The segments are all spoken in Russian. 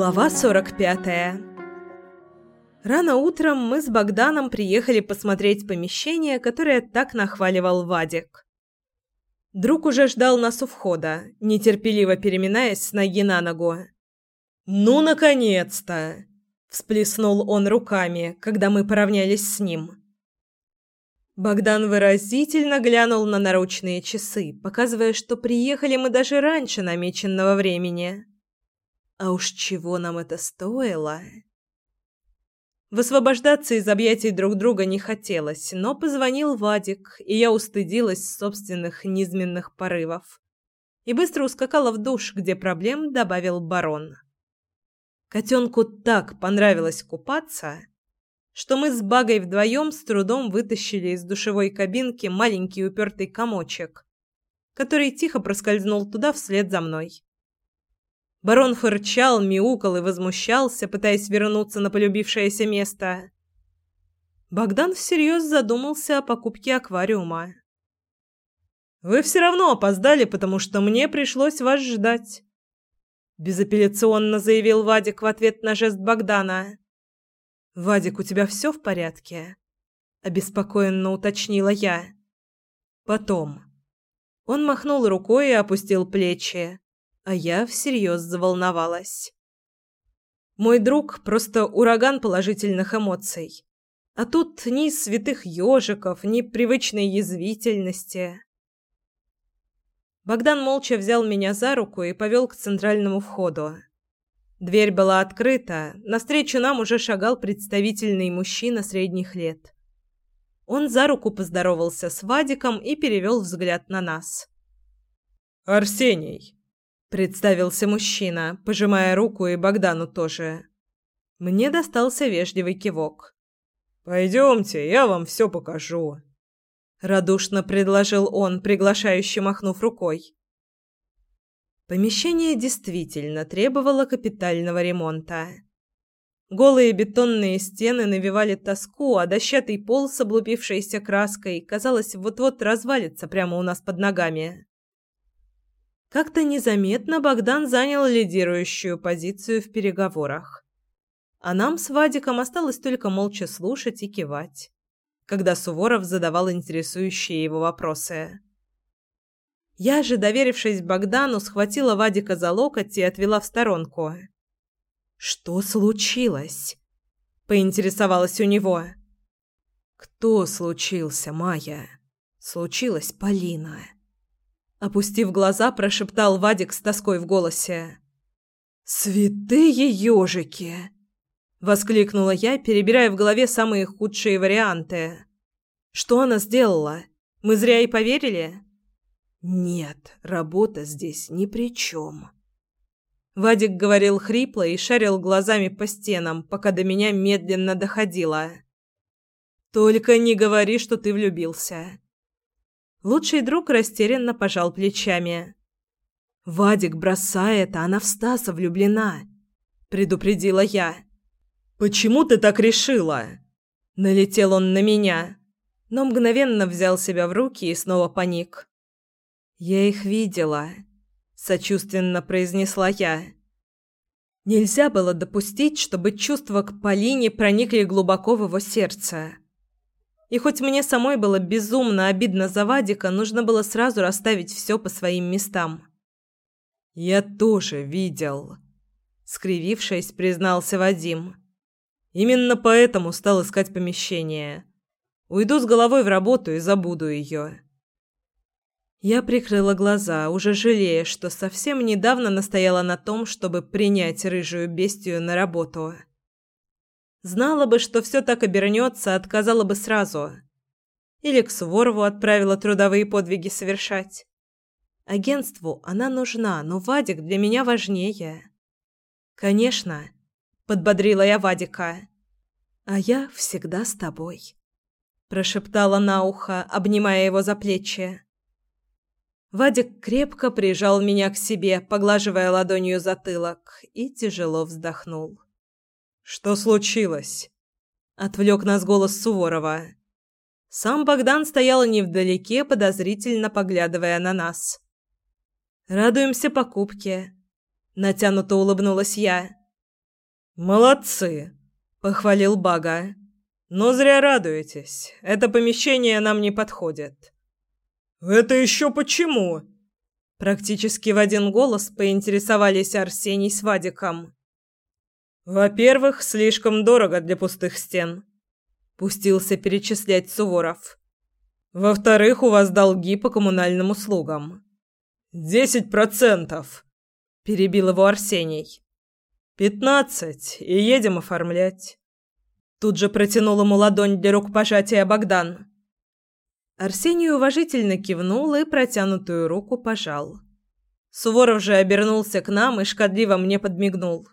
Глава 45 Рано утром мы с Богданом приехали посмотреть помещение, которое так нахваливал Вадик. Друг уже ждал нас у входа, нетерпеливо переминаясь с ноги на ногу. «Ну, наконец-то!» – всплеснул он руками, когда мы поравнялись с ним. Богдан выразительно глянул на наручные часы, показывая, что приехали мы даже раньше намеченного времени. А уж чего нам это стоило? Высвобождаться из объятий друг друга не хотелось, но позвонил Вадик, и я устыдилась собственных низменных порывов. И быстро ускакала в душ, где проблем добавил барон. Котенку так понравилось купаться, что мы с Багой вдвоем с трудом вытащили из душевой кабинки маленький упертый комочек, который тихо проскользнул туда вслед за мной. Барон фырчал, мяукал и возмущался, пытаясь вернуться на полюбившееся место. Богдан всерьез задумался о покупке аквариума. «Вы все равно опоздали, потому что мне пришлось вас ждать», – безапелляционно заявил Вадик в ответ на жест Богдана. «Вадик, у тебя все в порядке?» – обеспокоенно уточнила я. «Потом». Он махнул рукой и опустил плечи а я всерьез заволновалась. Мой друг просто ураган положительных эмоций. А тут ни святых ежиков, ни привычной язвительности. Богдан молча взял меня за руку и повел к центральному входу. Дверь была открыта, навстречу нам уже шагал представительный мужчина средних лет. Он за руку поздоровался с Вадиком и перевел взгляд на нас. «Арсений, Представился мужчина, пожимая руку и Богдану тоже. Мне достался вежливый кивок. «Пойдемте, я вам все покажу», — радушно предложил он, приглашающе махнув рукой. Помещение действительно требовало капитального ремонта. Голые бетонные стены навевали тоску, а дощатый пол с облупившейся краской, казалось, вот-вот развалится прямо у нас под ногами. Как-то незаметно Богдан занял лидирующую позицию в переговорах. А нам с Вадиком осталось только молча слушать и кивать, когда Суворов задавал интересующие его вопросы. Я же, доверившись Богдану, схватила Вадика за локоть и отвела в сторонку. «Что случилось?» – поинтересовалась у него. «Кто случился, Майя?» «Случилась Полина». Опустив глаза, прошептал Вадик с тоской в голосе. «Святые ежики!» Воскликнула я, перебирая в голове самые худшие варианты. «Что она сделала? Мы зря ей поверили?» «Нет, работа здесь ни при чем». Вадик говорил хрипло и шарил глазами по стенам, пока до меня медленно доходило. «Только не говори, что ты влюбился. Лучший друг растерянно пожал плечами. «Вадик бросает, а она в Стаса влюблена», — предупредила я. «Почему ты так решила?» Налетел он на меня, но мгновенно взял себя в руки и снова паник. «Я их видела», — сочувственно произнесла я. Нельзя было допустить, чтобы чувства к Полине проникли глубоко в его сердце. И хоть мне самой было безумно обидно за Вадика, нужно было сразу расставить все по своим местам. «Я тоже видел», — скривившись, признался Вадим. «Именно поэтому стал искать помещение. Уйду с головой в работу и забуду ее». Я прикрыла глаза, уже жалея, что совсем недавно настояла на том, чтобы принять рыжую бестию на работу. Знала бы, что все так обернется, отказала бы сразу. Или к Суворову отправила трудовые подвиги совершать. Агентству она нужна, но Вадик для меня важнее. Конечно, подбодрила я Вадика. А я всегда с тобой, прошептала на ухо, обнимая его за плечи. Вадик крепко прижал меня к себе, поглаживая ладонью затылок, и тяжело вздохнул. «Что случилось?» — отвлек нас голос Суворова. Сам Богдан стоял невдалеке, подозрительно поглядывая на нас. «Радуемся покупке», — натянуто улыбнулась я. «Молодцы!» – похвалил Бага. «Но зря радуетесь. Это помещение нам не подходит». «Это еще почему?» Практически в один голос поинтересовались Арсений с Вадиком. «Во-первых, слишком дорого для пустых стен», – пустился перечислять Суворов. «Во-вторых, у вас долги по коммунальным услугам». «Десять процентов», – перебил его Арсений. «Пятнадцать, и едем оформлять». Тут же протянул ему ладонь для рукопожатия Богдан. Арсений уважительно кивнул и протянутую руку пожал. Суворов же обернулся к нам и шкодливо мне подмигнул.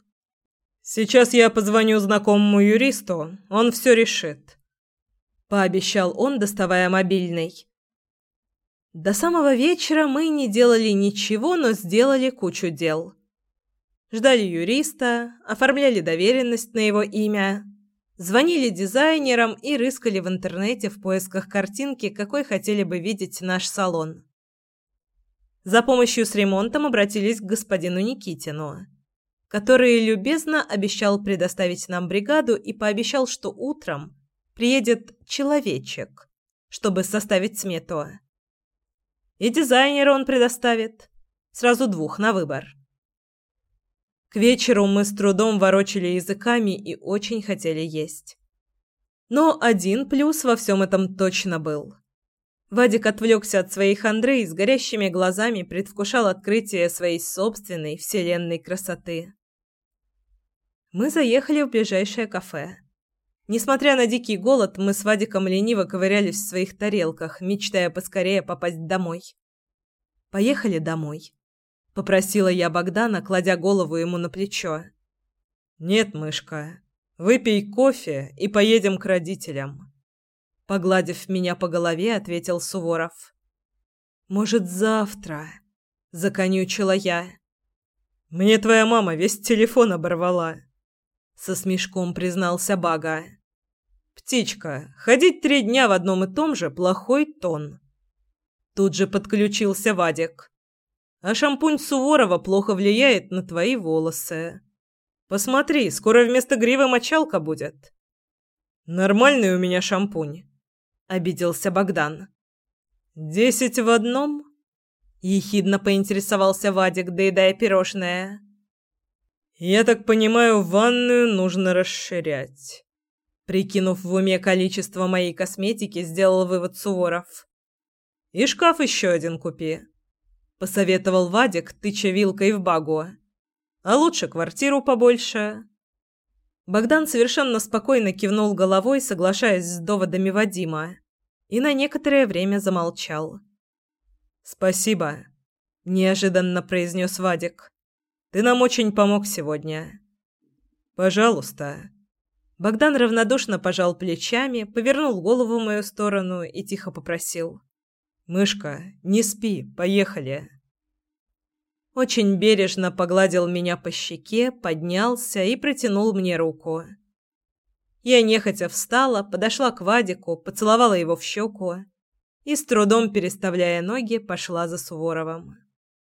«Сейчас я позвоню знакомому юристу, он все решит», – пообещал он, доставая мобильный. До самого вечера мы не делали ничего, но сделали кучу дел. Ждали юриста, оформляли доверенность на его имя – Звонили дизайнерам и рыскали в интернете в поисках картинки, какой хотели бы видеть наш салон. За помощью с ремонтом обратились к господину Никитину, который любезно обещал предоставить нам бригаду и пообещал, что утром приедет человечек, чтобы составить смету. И дизайнера он предоставит. Сразу двух на выбор. К вечеру мы с трудом ворочали языками и очень хотели есть. Но один плюс во всем этом точно был. Вадик отвлекся от своей хандры и с горящими глазами предвкушал открытие своей собственной вселенной красоты. Мы заехали в ближайшее кафе. Несмотря на дикий голод, мы с Вадиком лениво ковырялись в своих тарелках, мечтая поскорее попасть домой. Поехали домой попросила я Богдана, кладя голову ему на плечо. Нет, мышка. Выпей кофе и поедем к родителям. Погладив меня по голове, ответил Суворов. Может, завтра, законючила я. Мне твоя мама весь телефон оборвала, со смешком признался Бага. Птичка, ходить три дня в одном и том же плохой тон. Тут же подключился Вадик. А шампунь Суворова плохо влияет на твои волосы. Посмотри, скоро вместо гривы мочалка будет. Нормальный у меня шампунь, обиделся Богдан. Десять в одном? ехидно поинтересовался Вадик, доедая пирожное. Я так понимаю, ванную нужно расширять. Прикинув в уме количество моей косметики, сделал вывод Суворов. И шкаф еще один купи посоветовал Вадик, тыча вилкой в багу. А лучше квартиру побольше. Богдан совершенно спокойно кивнул головой, соглашаясь с доводами Вадима, и на некоторое время замолчал. Спасибо, неожиданно произнес Вадик. Ты нам очень помог сегодня. Пожалуйста. Богдан равнодушно пожал плечами, повернул голову в мою сторону и тихо попросил: «Мышка, не спи, поехали!» Очень бережно погладил меня по щеке, поднялся и протянул мне руку. Я нехотя встала, подошла к Вадику, поцеловала его в щеку и, с трудом переставляя ноги, пошла за Суворовым.